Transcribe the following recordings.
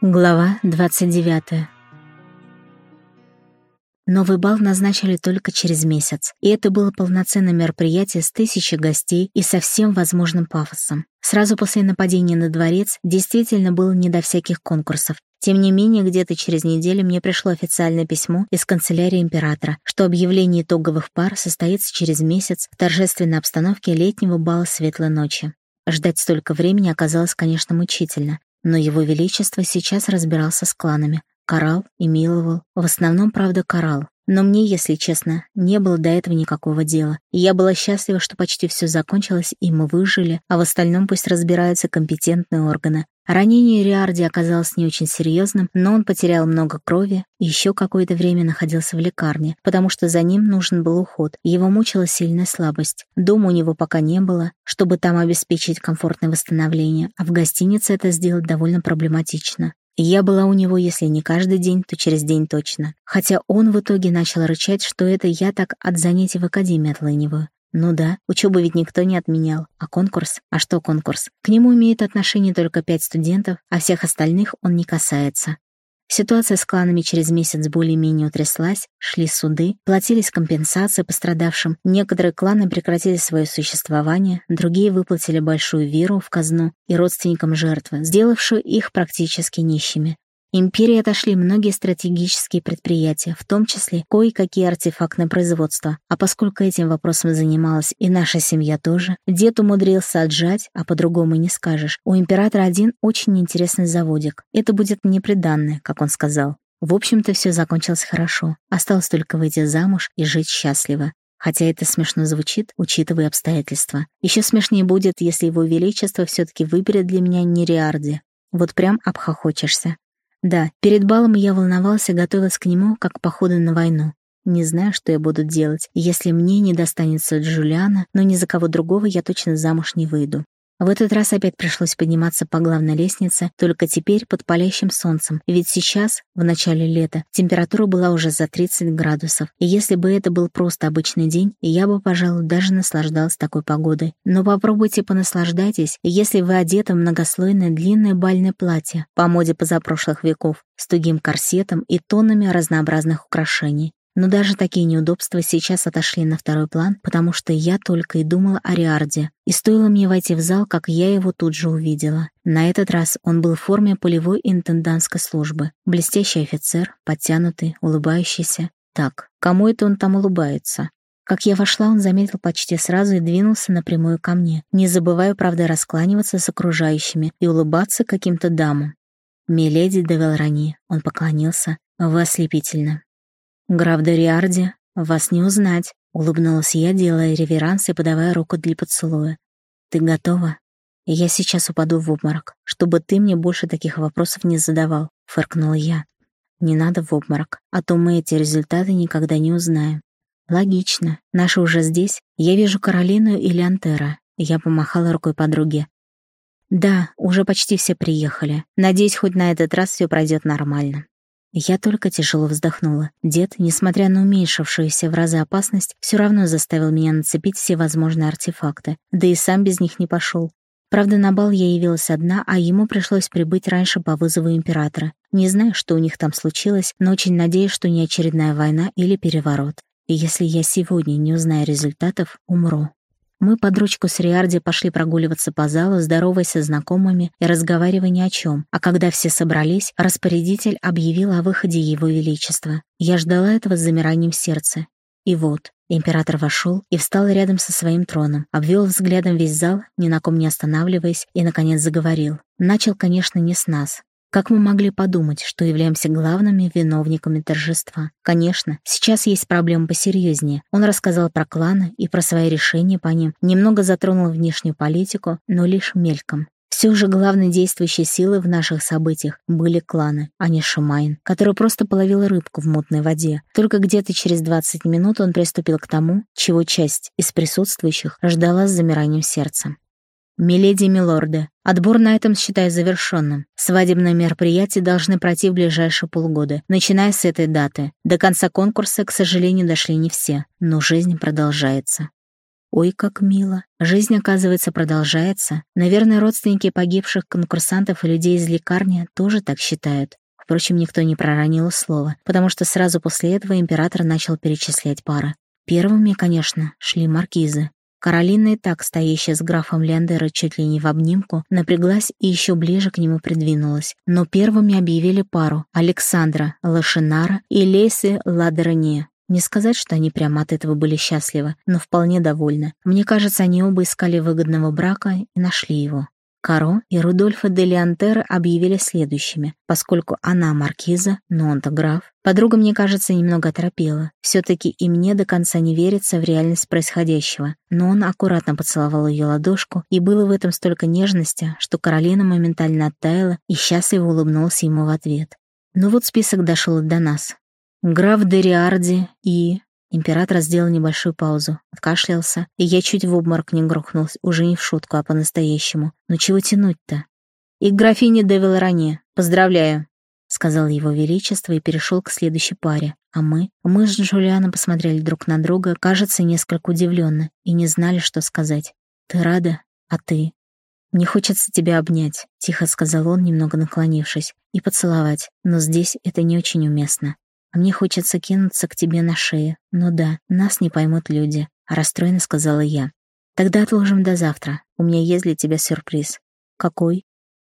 Глава 29. Новый бал назначили только через месяц, и это было полноценное мероприятие с тысячей гостей и со всем возможным пафосом. Сразу после нападения на дворец действительно было не до всяких конкурсов. Тем не менее, где-то через неделю мне пришло официальное письмо из канцелярии императора, что объявление итоговых пар состоится через месяц в торжественной обстановке летнего бала Светлой ночи. Ждать столько времени оказалось, конечно, мучительно. Но его величество сейчас разбирался с кланами. Карал и миловал. В основном, правда, карал. Но мне, если честно, не было до этого никакого дела. И я была счастлива, что почти все закончилось, и мы выжили, а в остальном пусть разбираются компетентные органы. Ранение Риарди оказалось не очень серьезным, но он потерял много крови и еще какое-то время находился в лекарне, потому что за ним нужен был уход. Его мучила сильная слабость. Дома у него пока не было, чтобы там обеспечить комфортное восстановление, а в гостинице это сделать довольно проблематично. Я была у него, если не каждый день, то через день точно. Хотя он в итоге начал рычать, что это я так от занятий в академии отлыниваю. Ну да, учебу ведь никто не отменял. А конкурс? А что конкурс? К нему имеет отношение только пять студентов, а всех остальных он не касается. Ситуация с кланами через месяц более-менее утряслась, шли суды, платились компенсации пострадавшим, некоторые кланы прекратили свое существование, другие выплатили большую веру в казну и родственникам жертвы, сделавшую их практически нищими. Империи отошли многие стратегические предприятия, в том числе кое-какие артефактные производства. А поскольку этим вопросом занималась и наша семья тоже, дед умудрился отжать, а по-другому не скажешь. У императора один очень интересный заводик. Это будет неприданное, как он сказал. В общем-то, все закончилось хорошо. Осталось только выйти замуж и жить счастливо. Хотя это смешно звучит, учитывая обстоятельства. Еще смешнее будет, если его величество все-таки выберет для меня нериарди. Вот прям обхохочешься. Да, перед балом я волновался и готовилась к нему, как к походу на войну. Не знаю, что я буду делать, если мне не достанется Джулиана, но ни за кого другого я точно замуж не выйду. В этот раз опять пришлось подниматься по главной лестнице, только теперь под палящим солнцем, ведь сейчас, в начале лета, температура была уже за 30 градусов, и если бы это был просто обычный день, я бы, пожалуй, даже наслаждалась такой погодой. Но попробуйте понаслаждайтесь, если вы одеты в многослойное длинное бальное платье по моде позапрошлых веков, с тугим корсетом и тоннами разнообразных украшений. Но даже такие неудобства сейчас отошли на второй план, потому что я только и думала о Риарде. И стоило мне войти в зал, как я его тут же увидела. На этот раз он был в форме полевой интендантской службы. Блестящий офицер, подтянутый, улыбающийся. Так, кому это он там улыбается? Как я вошла, он заметил почти сразу и двинулся напрямую ко мне, не забывая, правда, раскланиваться с окружающими и улыбаться каким-то дамам. «Миледи де Велрани», он поклонился, — «вы ослепительно». «Граф Дориарди, вас не узнать», — улыбнулась я, делая реверанс и подавая руку для поцелуя. «Ты готова?» «Я сейчас упаду в обморок, чтобы ты мне больше таких вопросов не задавал», — фыркнула я. «Не надо в обморок, а то мы эти результаты никогда не узнаем». «Логично. Наши уже здесь. Я вижу Каролину и Леонтера». Я помахала рукой подруге. «Да, уже почти все приехали. Надеюсь, хоть на этот раз все пройдет нормально». Я только тяжело вздохнула. Дед, несмотря на уменьшившуюся в разы опасность, все равно заставил меня нацепить все возможные артефакты, да и сам без них не пошел. Правда, на бал я явилась одна, а ему пришлось прибыть раньше по вызову императора. Не знаю, что у них там случилось, но очень надеюсь, что не очередная война или переворот. И если я сегодня не узнаю результатов, умру. Мы под ручку с Риарди пошли прогуливаться по залу, здороваясь со знакомыми и разговаривая ни о чем. А когда все собрались, распорядитель объявил о выходе Его Величества. Я ждала этого с замиранием сердца. И вот, император вошел и встал рядом со своим троном, обвел взглядом весь зал, ни на ком не останавливаясь, и, наконец, заговорил. Начал, конечно, не с нас. Как мы могли подумать, что являемся главными виновниками торжества? Конечно, сейчас есть проблемы посерьезнее. Он рассказал про кланы и про свои решения по ним, немного затронул внешнюю политику, но лишь мельком. Все же главной действующей силой в наших событиях были кланы, а не Шумайн, который просто половил рыбку в мутной воде. Только где-то через 20 минут он приступил к тому, чего часть из присутствующих ждала с замиранием сердца. «Миледи и милорды, отбор на этом считаю завершенным. Свадебные мероприятия должны пройти в ближайшие полгода, начиная с этой даты. До конца конкурса, к сожалению, дошли не все, но жизнь продолжается». Ой, как мило. Жизнь, оказывается, продолжается. Наверное, родственники погибших конкурсантов и людей из лекарни тоже так считают. Впрочем, никто не проронил слова, потому что сразу после этого император начал перечислять пары. Первыми, конечно, шли маркизы. Каролина и так, стоящая с графом Леандера чуть ли не в обнимку, напряглась и еще ближе к нему придвинулась. Но первыми объявили пару — Александра Лошинара и Лейсы Ладероне. Не сказать, что они прямо от этого были счастливы, но вполне довольны. Мне кажется, они оба искали выгодного брака и нашли его. Каро и Рудольфа де Леантер объявили следующими, поскольку она маркиза, но он-то граф. Подруга, мне кажется, немного оторопела. Все-таки и мне до конца не верится в реальность происходящего. Но он аккуратно поцеловал ее ладошку, и было в этом столько нежности, что Каролина моментально оттаяла и счастливо улыбнулся ему в ответ. Ну вот список дошел до нас. Граф Дериарди и... Император сделал небольшую паузу, откашлялся, и я чуть в обморок не грохнулся, уже не в шутку, а по-настоящему. Но чего тянуть-то? «И графиня де Велоране. Поздравляю!» — сказал его величество и перешел к следующей паре. А мы? Мы с Джулианом посмотрели друг на друга, кажется, несколько удивленно, и не знали, что сказать. «Ты рада? А ты?» «Мне хочется тебя обнять», — тихо сказал он, немного наклонившись, «и поцеловать, но здесь это не очень уместно. А мне хочется кинуться к тебе на шею. Но да, нас не поймут люди, расстроенно сказала я. Тогда отложим до завтра. У меня есть для тебя сюрприз. Какой?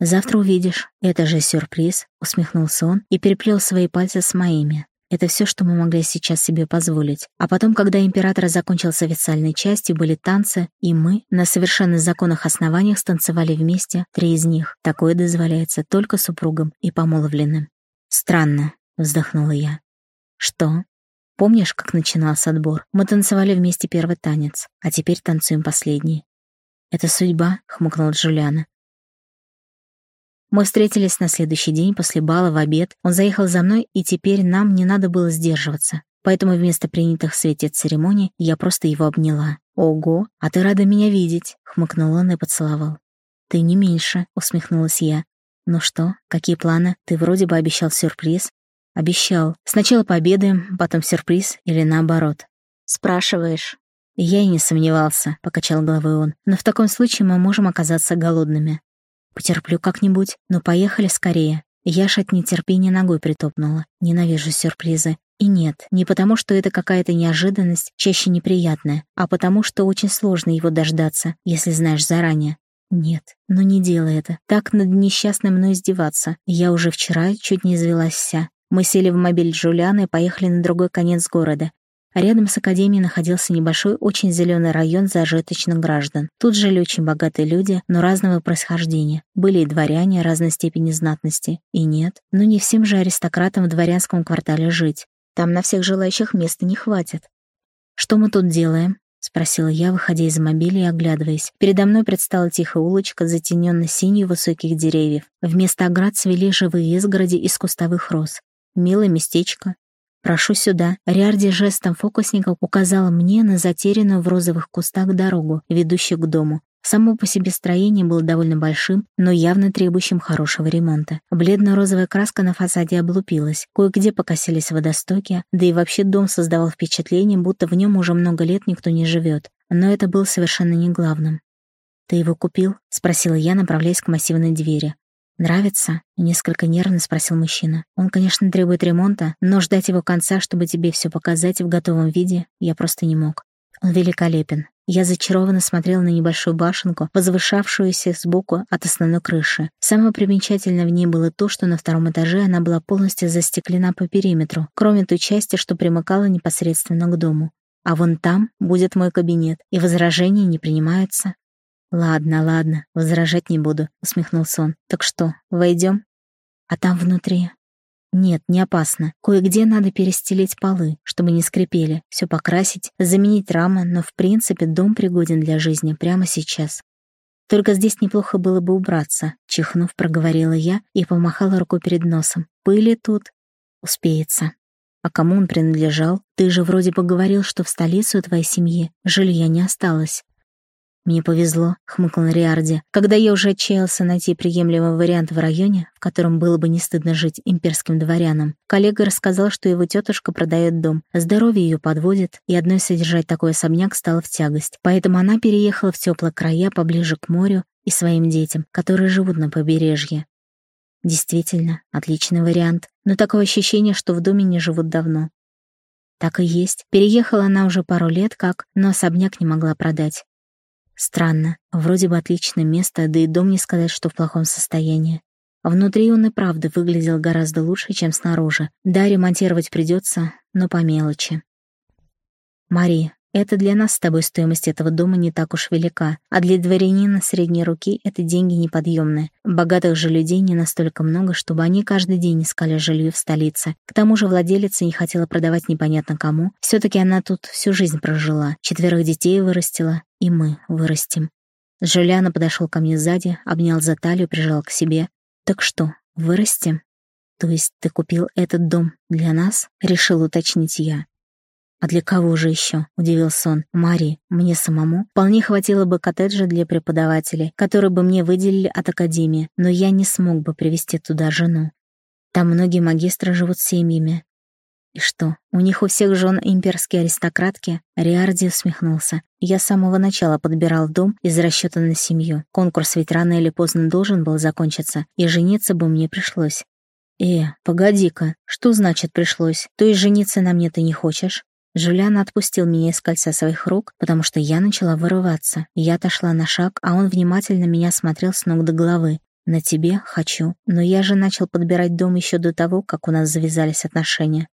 Завтра увидишь. Это же сюрприз, усмехнулся он и переплел свои пальцы с моими. Это все, что мы могли сейчас себе позволить. А потом, когда император закончил с официальной частью, были танцы, и мы на совершенно законных основаниях станцевали вместе, три из них. Такое дозволяется только супругам и помолвленным. Странно, вздохнула я. Что? Помнишь, как начинался отбор? Мы танцевали вместе первый танец, а теперь танцуем последний. Это судьба, хмыкнула Джулиана. Мы встретились на следующий день после бала в обед. Он заехал за мной, и теперь нам не надо было сдерживаться. Поэтому вместо принятых в свете церемоний я просто его обняла. «Ого, а ты рада меня видеть!» — хмыкнул он и поцеловал. «Ты не меньше», — усмехнулась я. «Ну что, какие планы? Ты вроде бы обещал сюрприз. Обещал. Сначала пообедаем, потом сюрприз или наоборот. Спрашиваешь? Я и не сомневался, покачал головой он. Но в таком случае мы можем оказаться голодными. Потерплю как-нибудь, но поехали скорее. Яша от нетерпения ногой притопнула. Ненавижу сюрпризы. И нет, не потому, что это какая-то неожиданность, чаще неприятная, а потому, что очень сложно его дождаться, если знаешь заранее. Нет, ну не делай это. Так над несчастной мной издеваться. Я уже вчера чуть не извелась вся. Мы сели в мобиль Джулианы и поехали на другой конец города. Рядом с академией находился небольшой, очень зеленый район зажиточных граждан. Тут жили очень богатые люди, но разного происхождения. Были и дворяне разной степени знатности. И нет, но не всем же аристократам в дворянском квартале жить. Там на всех желающих места не хватит. «Что мы тут делаем?» — спросила я, выходя из мобиля и оглядываясь. Передо мной предстала тихая улочка, затененная синью высоких деревьев. Вместо оград свели живые изгороди из кустовых роз. Милое местечко. Прошу сюда. Риарди жестом фокусника указала мне на затерянную в розовых кустах дорогу, ведущую к дому. Само по себе строение было довольно большим, но явно требующим хорошего ремонта. Бледно-розовая краска на фасаде облупилась, кое-где покосились водостоки, да и вообще дом создавал впечатление, будто в нем уже много лет никто не живет. Но это было совершенно не главным. «Ты его купил?» — спросила я, направляясь к массивной двери. «Нравится?» — несколько нервно спросил мужчина. «Он, конечно, требует ремонта, но ждать его конца, чтобы тебе все показать в готовом виде, я просто не мог. Он великолепен. Я зачарованно смотрела на небольшую башенку, возвышавшуюся сбоку от основной крыши. Самое примечательное в ней было то, что на втором этаже она была полностью застеклена по периметру, кроме той части, что примыкала непосредственно к дому. А вон там будет мой кабинет, и возражения не принимаются. «Ладно, ладно, возражать не буду», — усмехнулся он. «Так что, войдем?» «А там внутри?» «Нет, не опасно. Кое-где надо перестелить полы, чтобы не скрипели, все покрасить, заменить рамы, но в принципе дом пригоден для жизни прямо сейчас. Только здесь неплохо было бы убраться», — чихнув, проговорила я и помахала рукой перед носом. «Пыли тут?» «Успеется». «А кому он принадлежал? Ты же вроде бы говорил, что в столице у твоей семьи жилья не осталось». «Мне повезло», — хмыкнул Риарди. «Когда я уже отчаялся найти приемлемый вариант в районе, в котором было бы не стыдно жить имперским дворянам, коллега рассказал, что его тетушка продает дом, здоровье ее подводит, и одной содержать такой особняк стало в тягость. Поэтому она переехала в теплые края поближе к морю и своим детям, которые живут на побережье. Действительно, отличный вариант, но такое ощущение, что в доме не живут давно. Так и есть. Переехала она уже пару лет как, но особняк не могла продать. Странно. Вроде бы отличное место, да и дом не сказать, что в плохом состоянии. Внутри он и правда выглядел гораздо лучше, чем снаружи. Да, ремонтировать придется, но по мелочи. «Мария, это для нас с тобой стоимость этого дома не так уж велика, а для дворянина средней руки это деньги неподъемные. Богатых же людей не настолько много, чтобы они каждый день искали жилье в столице. К тому же владелица не хотела продавать непонятно кому. все таки она тут всю жизнь прожила, четверых детей вырастила, и мы вырастим. Жюлиана подошел ко мне сзади, обнял за талию, прижал к себе. «Так что, вырастим?» «То есть ты купил этот дом для нас?» — решил уточнить я. «А для кого же еще?» — удивился он. «Мари, мне самому вполне хватило бы коттеджа для преподавателей, который бы мне выделили от академии, но я не смог бы привести туда жену. Там многие магистры живут семьями». «И что, у них у всех жен имперские аристократки?» Риарди усмехнулся. «Я с самого начала подбирал дом из расчета на семью. Конкурс ведь рано или поздно должен был закончиться, и жениться бы мне пришлось». «Э, погоди-ка, что значит пришлось? То есть жениться на мне ты не хочешь?» Жюлиан отпустил меня из кольца своих рук, потому что я начала вырываться. Я отошла на шаг, а он внимательно меня смотрел с ног до головы. «На тебе хочу, но я же начал подбирать дом еще до того, как у нас завязались отношения».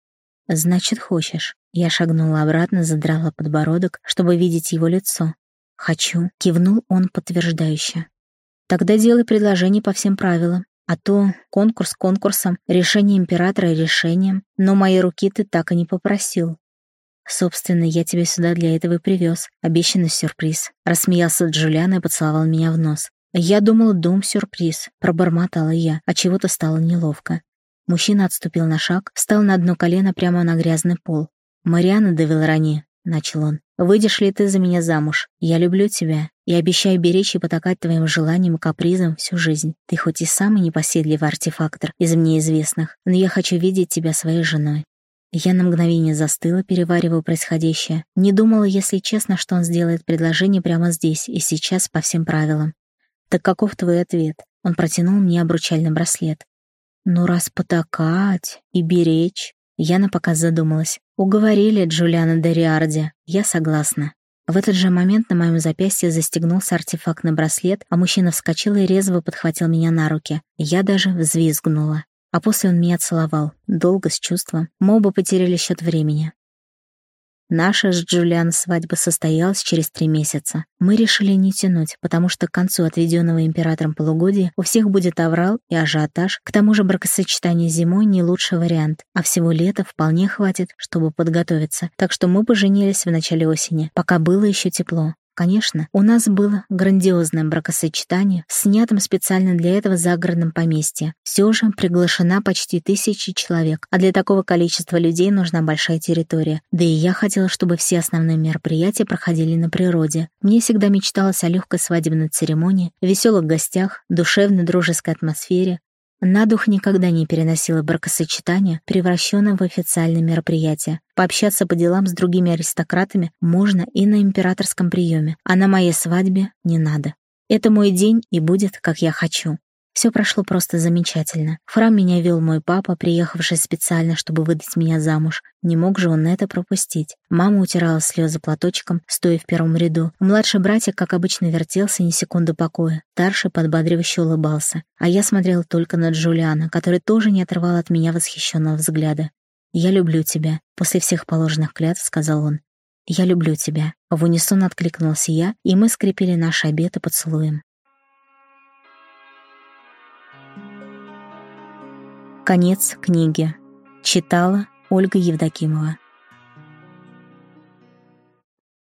«Значит, хочешь». Я шагнула обратно, задрала подбородок, чтобы видеть его лицо. «Хочу», — кивнул он подтверждающе. «Тогда делай предложение по всем правилам. А то конкурс конкурсом, решение императора решением, но моей руки ты так и не попросил. «Собственно, я тебя сюда для этого и привез. Обещанный сюрприз». Рассмеялся Джулиан и поцеловал меня в нос. «Я думал, дом-сюрприз», — пробормотала я, а чего-то стало неловко. Мужчина отступил на шаг, встал на одно колено прямо на грязный пол. «Мариана де Вилрани», — начал он, — «выйдешь ли ты за меня замуж? Я люблю тебя и обещаю беречь и потакать твоим желаниям и капризам всю жизнь. Ты хоть и самый непоседливый артефактор из мне известных, но я хочу видеть тебя своей женой. Я на мгновение застыла, переваривая происходящее. Не думала, если честно, что он сделает предложение прямо здесь и сейчас по всем правилам. «Так каков твой ответ?» Он протянул мне обручальный браслет. «Ну, раз потакать и беречь...» Я на показ задумалась. Уговорили Джулиана Дориарди. Я согласна. В этот же момент на моем запястье застегнулся артефактный браслет, а мужчина вскочил и резво подхватил меня на руки. Я даже взвизгнула. А после он меня целовал, долго, с чувством. Мы оба потеряли счет времени. Наша с Джулиан свадьба состоялась через три месяца. Мы решили не тянуть, потому что к концу отведенного императором полугодия у всех будет аврал и ажиотаж. К тому же бракосочетание зимой не лучший вариант, а всего лета вполне хватит, чтобы подготовиться. Так что мы поженились в начале осени, пока было еще тепло. Конечно, у нас было грандиозное бракосочетание, снятым специально для этого загородном поместье. Все же приглашена почти тысячи человек, а для такого количества людей нужна большая территория. Да и я хотела, чтобы все основные мероприятия проходили на природе. Мне всегда мечталось о легкой свадебной церемонии, веселых гостях, душевной дружеской атмосфере, на дух никогда не переносила бракосочетание, превращенное в официальное мероприятие. Пообщаться по делам с другими аристократами можно и на императорском приеме, а на моей свадьбе не надо. Это мой день и будет, как я хочу. Все прошло просто замечательно. В храм меня вел мой папа, приехавший специально, чтобы выдать меня замуж. Не мог же он это пропустить. Мама утирала слезы платочком, стоя в первом ряду. Младший братик, как обычно, вертелся ни секунды покоя. Старший подбадривающе улыбался. А я смотрел только на Джулиана, который тоже не отрывал от меня восхищенного взгляда. «Я люблю тебя», — после всех положенных клятв сказал он. «Я люблю тебя». В унисон откликнулся я, и мы скрепили наши обеты поцелуем. Конец книги. Читала Ольга Евдокимова.